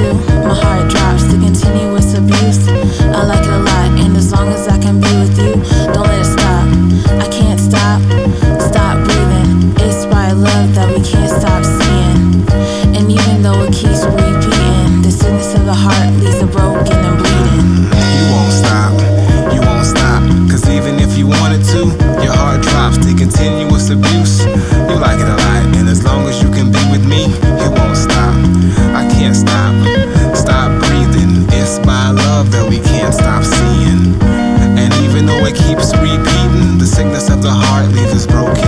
My heart drops to continuous abuse. I like it a lot, and as long as I can be with you, don't let it stop. I can't stop, stop breathing. It's by love that we can't stop seeing. And even though it keeps repeating, the sickness of the heart leaves a broken and bleeding. You won't stop, you won't stop. Cause even if you wanted to, your heart drops to continue. life is broken.